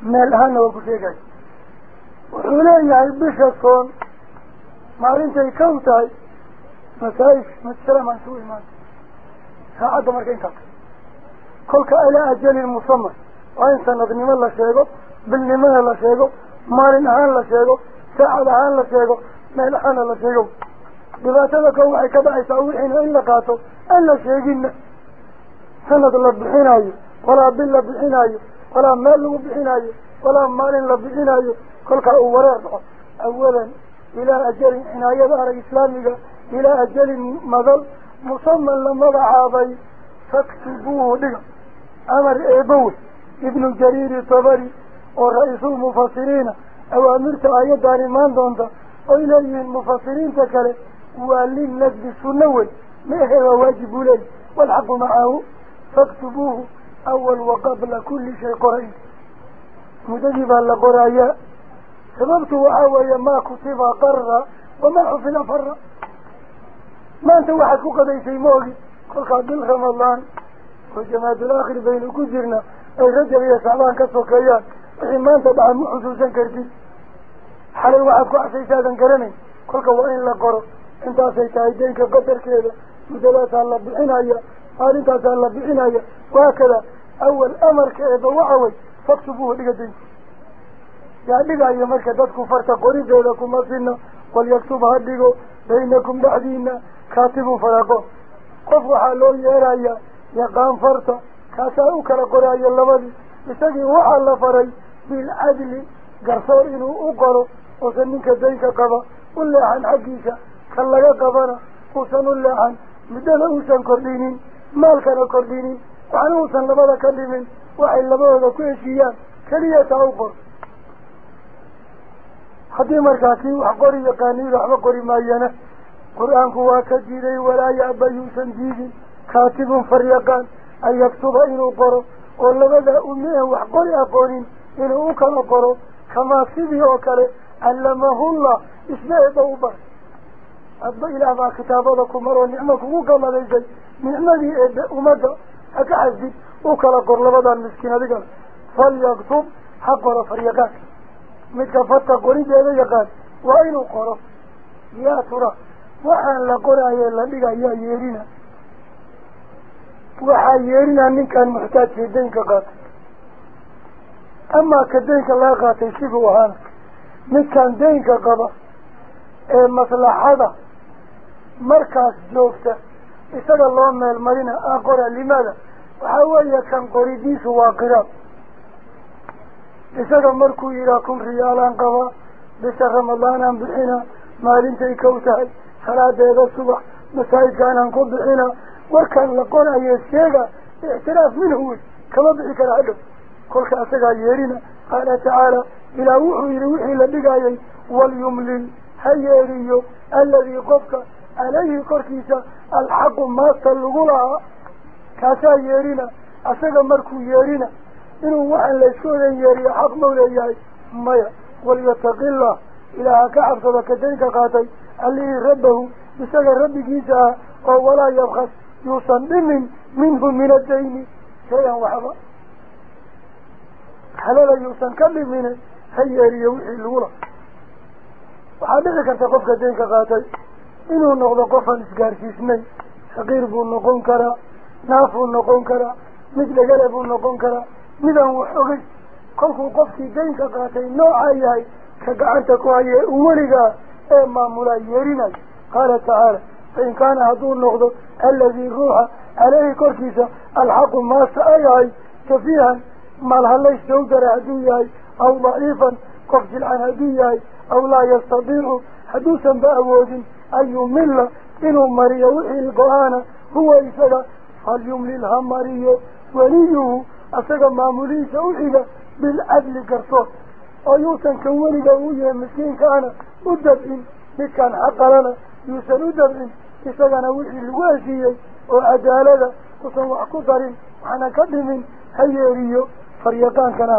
meel ahaanna waa ku sheegay maalintay kow tahay masaajid masalamaan suu imaan saacadda marka intaas kolka ilaa ajalin musaman waa in sanadnimo la sheego bilnimona la sheego maalin ahaan la sheego saacad ahaan la sheego meel ahaana la sheego dhibaatada ko waxay ka dhacaysaa wixiina in la qaato aan la sheeginna sanad la bixinaayo walaa bil la bixinaayo فلا مال لغو بحناي فلا مال لغو بحناي كلها أوراق أولا إلى أجل حناي ذهر إسلامي إلى أجل مظل مصمم لما ضعابي فاكتبوه لغا أمر إيبوه ابن الجرير الطبري والرئيس المفاصلين أوامرت آيات داريمان دوندا وإنه المفاصلين تكالي وقال لي النجل السنوي. ما هو واجب لي؟ والحق معه. فاكتبوه. أول وقبل كل شيء قرأي مدجبا لقرأي سببت وعاوية ما كتبا قرر وما حفل فر. ما أنت واحد كقدي في موغي قلت عبد الغمالان وجماعة الآخر بين كجرنا. أي رجل يا سعبان كالسوكيان وحين ما أنت بعد محسوسا كردي حال الواحد كعسي سادا كرمي قلت وإن لقرأ أنت عسيت عيدينك قدر كذا. مدلات الله بحناية قال أنت عسى الله بحناية وهكذا. Eeba waxa wey faktubuuhu dhiga daynka yaa dhigayo marka dadku farta qorideeda kuma sina walyaktub ha dhigo baynakum dhexdiina kaatibun faraaqo qof waxaa loo yeerayaa yaqaan farta kaasaa u kala qoraayo labadii isagii waxaa la faray bilcadli garsoor inuu u qoro uusan ninka daynka qaba u leexan xaggiisa kan laga qabana uusan qor haddii markaa kii wax qori yaqaaniida waxba qori maayana qur-aanku waa ka diiday walaa ya-ba yuusan diidin kaatibun faryaqaan an yaktuba inuu qoro oo labada umihe wax qori aqoonin inuu u kala qoro kamaa sidii oo kale callamahullah isna eeba u bar adba ilaah baa kitaabada ku maroo nicmo kugu gamadaysay nicmadii eebe ummadda xasdid u kala qor labadan miskiin adigana falyaktub ha qoro faryaqaanka midka farta qorideeda yaqaan waa inuu qoro yaa tura waxaan la qoraaye la dhigayaa yeerina waxaa yeerinaa ninkaan muxtaajkii daynka qaatay amaa ka daynka laga qaatay siduu ahaana midkaan daynka qaba ee maslaxada markaas joogta waxaa weeye kan qoridiisu waa qiraab isaga markuu yidhaha kun riyaalaan qabaa bisha ramadaanaan bixina maalintay kow tahay salaadeeda subax masaajidkaanaan ku bixina warkaan la qorayo sheega ictiraaf minhu wey kama bixi kara hadhow kolka asagaa yeerina qaala tacaala ilaah wuxuu yidhi wixii la dhigayay walyumlil ha yeeriyo alladii qofka calayhi korkiisa الحق ما تلغلا كسا يرينا. أسجد مركو يرينا. إنه واحد ليسود يري. حق مولاي مايا. الله. إلى كعب صدق ذلك قاتي اللي ربه. بسجد ربي جيزا. أو ولا يبخس. يوصل من منه من الدين. شيئا وحبا. حلالا يوصل كم منه هيا ليوحي الولا وحبا أن قفك ذلك قاتي noqon karaa naafuu noqon karaa mid dhegale buu noqon karaa midaan wax ogey kolkuu qofkii daynka qaatay noocaa yahay ka gacanta ku hayee u weligaa ee maamulaa yeerinayo qaala tacaala fain kaana hadduu noqdo alladii ruuxa caleyhi korkiisa alxaqu maasta ay yahay safiihan maalhalays dawdara hadduu yahay aw daciifan qof jilcan hadduu yahay aw laa yastadiicu hadduusan ba awoodin an yumilla inuu mariyo wixii go-aana huwa isaga falyumlil ha mariyo weliyuhu asaga maamulihiisa u xiga bilcadli garsoor oo yuusan kan weliga u yahay miskiinkaana u dabcin midkaan xaqalana yuusan u dabcin isagana wixii lagu heshiiyey oo cadaalada usan wax ku darin waxna ka dhimin ha yeeriyo faryaqaankana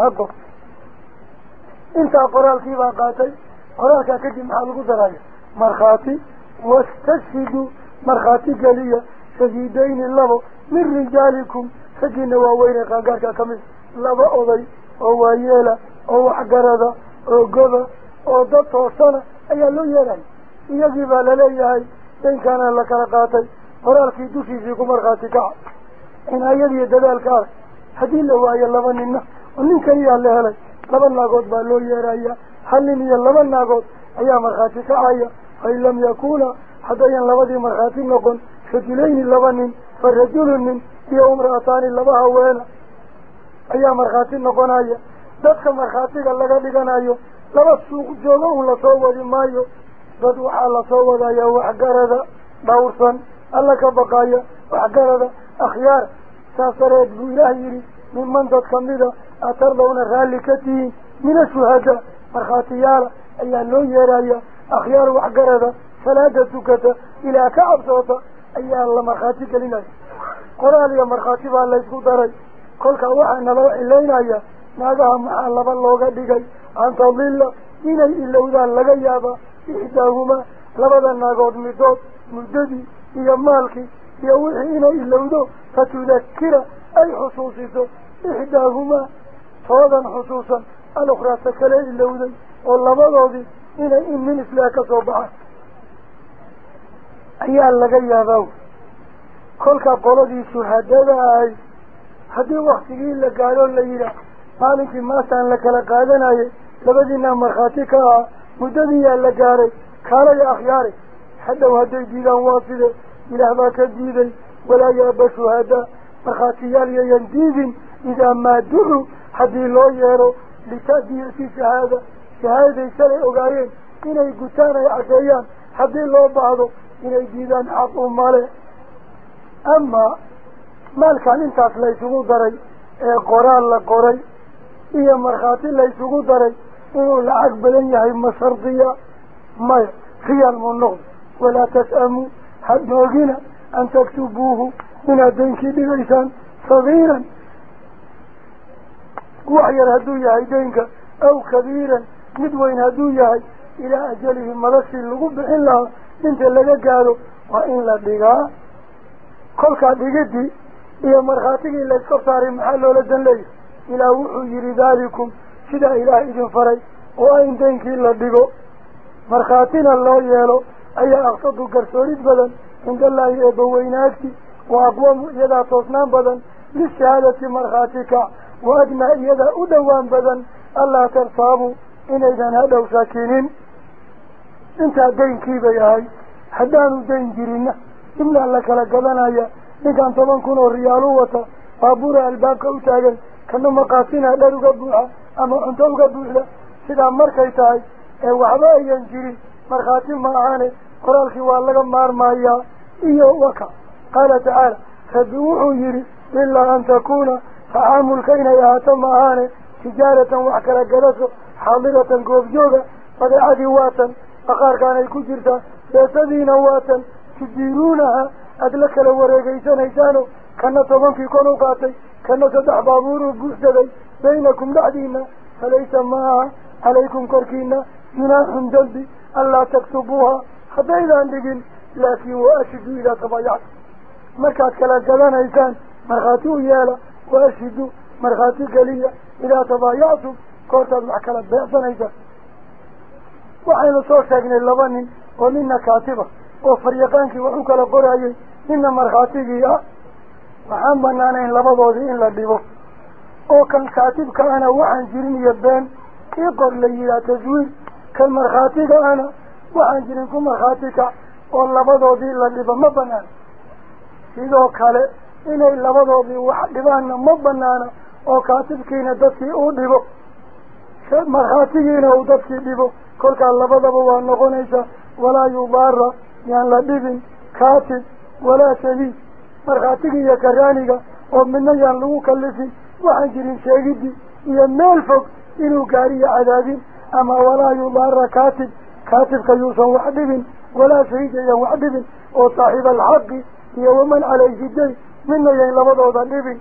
qor intaa qoraalkiibaa qaatay qoraalkaa kadib maxaa lagu daraya markhaati wastashhiduu markhaati geliya shahiidayni labo min rijaalikum raggiina waaweyne qaangaarkaa ka mid laba oday oo waayeela oo waxgarada oo goba oo dad toosana ayaa loo yeelaya iyagii baa laleeyahay daynkaana la kala qaatay qoraalkii dushiisii ku markhaati kaca cinaayadiiyo dadaalka arag haddii la waayo laba ninna oo nin keliyaa la أي لم يكون حديا لبدي مخاتم لكم فجلين لبنين فالرجل من يوم رأتان لبها وين أي مخاتم لكم أي ذاتك مخاتم لك لكم أي لما السوق جوله لصوه مايو. بدو حال صوه دايا وحقار هذا باورسا ألك بقايا وحقار هذا أخيار ساسرات بلاهيري من من ذاتك مدى أتربون غالكتي من الشهادة مرخاتيار أيها اللون يرى salaada tukata ilaa ka cabsoota ayaa la markhaati gelinaya qoraal iyo markhaati baa laysku daray kolkaa waxaa naloo cilaynaya naagaha maxaa laba looga dhigay an tadilla inay ilowdaan laga yaaba ixdaahumaa labada naagood midood muddadii iyo maalkii iyo wixii inay ilowdo fatudakira ay xusuusiso ixdaahumaa toodan xusuusan alukhraata kale ilowday oo labadoodii yaabaa kolka qoladii shuhadada ahay haddii waktigii la gaadho la yidhaah maalinkii maastaan la kala qaadanayay labadiina markhaati ka ah muddadiiyaa la gaaray kaalaya akhyaari hadhow hadday diidaan waa side ilaah baa ka diiday walaa yaaba shuhadaa markhaatiyaal yayan diidin idaa maa ducuu haddii loo yeero lita'diyati shahaada ay caddeeyaan haddii loo baahdo inay diidaan xaq u male amaa maalkan intaas laysugu daray ee qoraal la qoray iyo markhaati laysugu daray inuu lacag badan yahay ma shardiya maya riyaal mu noqdo walaa tas'amuu ha noogina an taktubuuhu inaad daynkii dhigaysaan sagiiran wax yar hadduu yahay daynka aw kabiiran مدوين هدو يهي إلى أجله ملس اللغب إلا انت اللغة قالوا وإن لديها كل كادي قدي إيا مرخاتك إلا اسكف ساري محلو لدن لي إلا وحي رداليكم شدا إلا إذن فري وإن دينك إلا ديغو مرخاتنا الله يهلو أي أقصده كرسوريد بدن عند الله يبويناتك وأقوام يدا توسنان بدن للشهادة مرخاتك وأجمع يدا أدوان بدن الله ترصابه daynkii bay ahay haddaanu dayn jirinna ibnaa la kala gadanaya ninkan toban kun oo riyaalu wata baabuura albaabka u taagan kana maqaasinaa dhar uga buuxa ama cunto uga buuxda sidaa markay tahay ee waxba ayan jirin markhaati ma ahane qoraalkii waa laga maarmayaa iyo waka qaala tacaala rabbi wuxuu yidhi ilaa an takuuna tacaamulka inay ahaato ma ahaane tijaaratan wax kala gadasho xaadiratan goobjooga badeecadii waatan baqaarkaan ay ku jirtaa beesadiina waatan tudiiruunaha aada la kala wareegeysanaysaano kana tobankii kon u qaatay kana saddex baabuuruu buuxsaday baynakum dhexdiina falaysa ma aha calaykum korkiina junaaxun dambi anlaa taktubuuha haddaydaan dhigin laakin waashidu idaa tabaayactum markaad kala gadanaysaan markhaati u yeela waashidu markhaati geliya idaa tabaayactum faryaqaankii wax u kala qorayay nina markhaatigii ah waxaan banaanayn labadoodii in la dhibo oo kan kaatibka ana waxaan jirin iyo been ii qor la yihaa taswiir kan markhaatiga ana waxaan jirin ku markhaati kac oo labadoodii la dhibo ma banaan sidoo kale inay labadoodii wax dhibaanna ma banaana oo kaatibkiina dadkii uu dhibo la dhibin kaatib walaa shahiid markhaatigii iyo karaaniga oo midna yaan lagu kalifin waxaan jirin sheegidii iyo meel fog inuu gaariyo cadaadin ama walaa yudaara kaatib kaatibka yuusan wax dhibin walaa shahiida yaan wax dhibin oo saaxiiba alxaqi iyo waman calayhi day midna yayn labadooda dhibin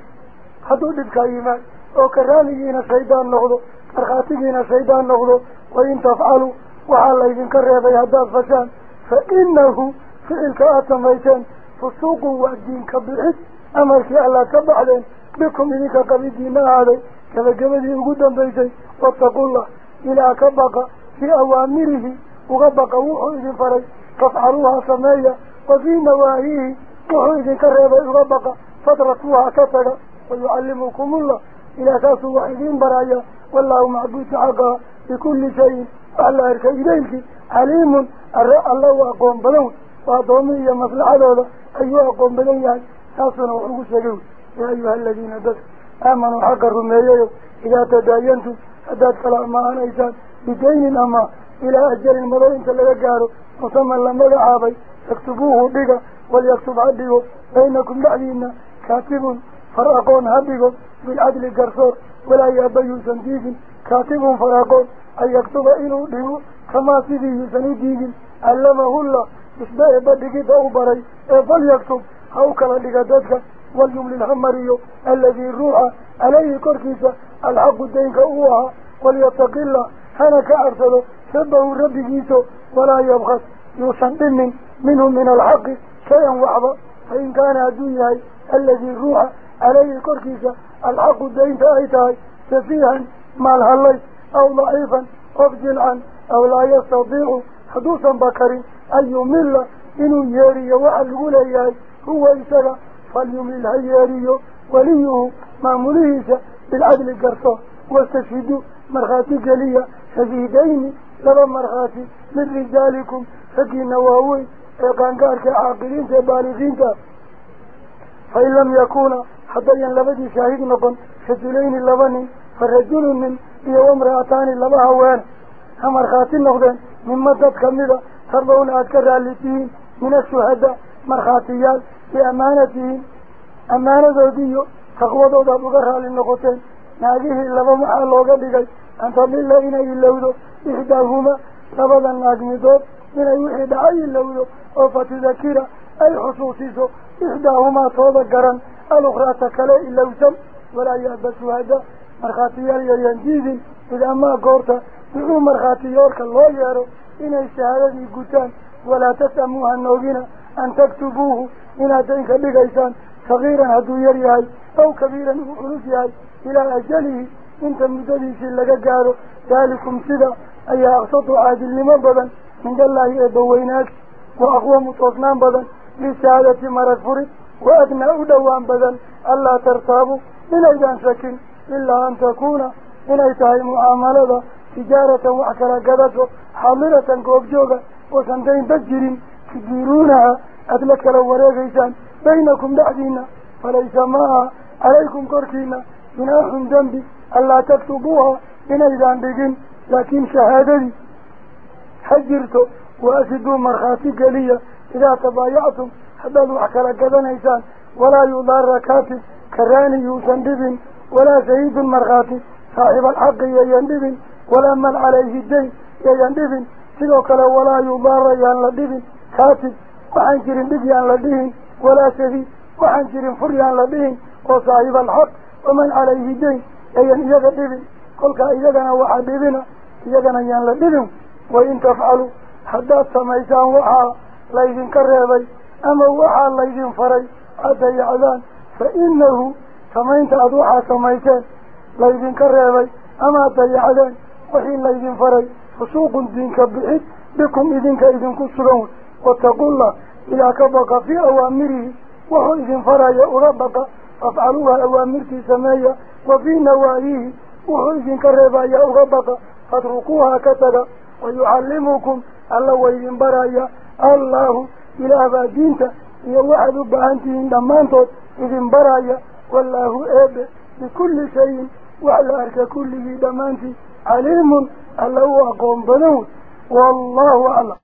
hadduu dhibkaa yimaad وكراليين سيدان نغلو فرخاتيين سيدان نغلو وإن تفعلوا وحال إذن كريبا يهداد فشان فإنه فعل كآتم ميتان فسوق وعدين كبعث أمر في الله كبعدين بكم إذن كقبي ما علي كما قبضي قدام بيتي واتقوا الله إلى كبق في أوامره وغبق وحو إذن فري ففعلوها سمايا وفي نواهيه وحو إذن كريبا يغبق فترتوها كفر ويعلمكم الله ilaa saasuu wax idiin baraya wallaahu macbuudka xaqaha bikulli shayin wax la arkay idaylkii caliimun arre alla u aqoon badan wey waa addoomi iyo maslaxadooda ayuu aqoon badan yahay saasuna wax ugu sheegay wey yaa ayuha aladiina dadka aamanuu xaqa rumeeyayo idaa tadaayantum haddaad kala amaanaysaan bidaynin ama ilaa ajalin mado inta laga gaaro musaman فراقون هبيكم بالعدل قرصور ولا يأبيه سنديق كاتب فراقون أن يكتب إنو ديو كما سيدي سنديق ألمه الله. إسبه بدك دوبري أفل يكتب. هوكلا لك ذاتك واليوم للحمري الذي روح عليه كركيسة الحق دينك أوها وليتق الله. هناك أرسله سبه ربي جيسو. ولا يبخص يسندن منهم من الحق. شيئا وعظا فإن كان أدوي الذي روح عليه كركيسة الحق الدين تأيتهي سفيها مال هلي أو ضعيفا أو جلعا أو لا يستطيع. حدوثا بكري أي ملة إنه ياري وعلى الولايات هو إسرى فليملها الهياري وليه ما مامليه بالعدل القرصه واستشهدوا مرخاتي جليا شديدين لبا مرخاتي من رجالكم. فكي نواوي. إقانكارك عاقلين تبالغين فإن لم يكون shaahid noqon rajulayni laba nin fa rajulun nin iyo wamra'ataani laba haweena ha markhaati noqdeen mima dad kamida tardawna aada ka raalli tihiin min ashuhadaa markhaatiyaal biamaanatihim ammaanadoodiiyo taqwadooda aada uga raalli noqoteen naagihii laba maxaa looga dhigay an tadilla inay ilowdo ixdaahuma labada naag midood inay wixii dhacay ilowdo oo fatudakira ay xusuusiso ixdaahumaa tooda garan الأخرى تكلى إلا وسم ولا يأبى الشهداء يا ينجيذن إذا ما قرت بحو مرخاتيارك الله يارو. إن الشهادة يقولون ولا تسأموها النوغين أن تكتبوه. إن أدنك بغيسان صغيرا هدو يريهاي أو كبيرا محروفيهاي إلى أجله. إنت مدريس لك قارو ذلكم سدى أي أخصط عادل لمبضا من الله يدويناك. وأقوى متوصنان بضا للشهادة مرض فريد. Marag furid wa adnaa u dhowaan badan allaa tartaabu inaydaan shakin ilaa an takuuna inay tahay mucaamalada tijaaratan wax kala gadasho xaadiratan goobjooga oosan daynba jirin tudiiruunaha aada la kala wareegaysaan baynakum dhexdiina falaysa maaha calaykum korkiina junaaxun dembi allaa taktubuuha inaydaan dhigin laakiin shahaadadii ha هذا أكره كذا نيسان ولا يضار ركاته كراني يسندبين ولا سيد المرغات صاحب الحق يندبين ولا من عليه الدين يندبين سلوك لو ولا يضار يندبين كاتب وحنجر بدي يندبين ولا سيد وحنجر فر يندبين وصاحب الحق ومن عليه الدين يندبين قل كإذا وحبيبنا إذا يندبين وإن تفعلوا حدات سميسان وحا ليس كرابين أما وحى الله إذن فري أدى يعلان فإنه سمينت أدوحى سميتان لإذن كرابي أما أدى يعلان وحين الله إذن فري. فسوق دينك بحيد بكم إذن كإذن كسرون. وتقول الله إلا كبق في أوامره وحو إذن فري. أربك أفعلوها أوامرك سمايا وفي نواهيه وحو إذن كرابي أربك فاتركوها كتلا ويعلمكم الله وإذن برايا. الله إلى دينك. يا واحد بعنتي إن دمانتك إذن برايا والله أب بكل شيء. وعلى أرك كل دمانتي. عليم الله أقوم بنوت. والله أعلم.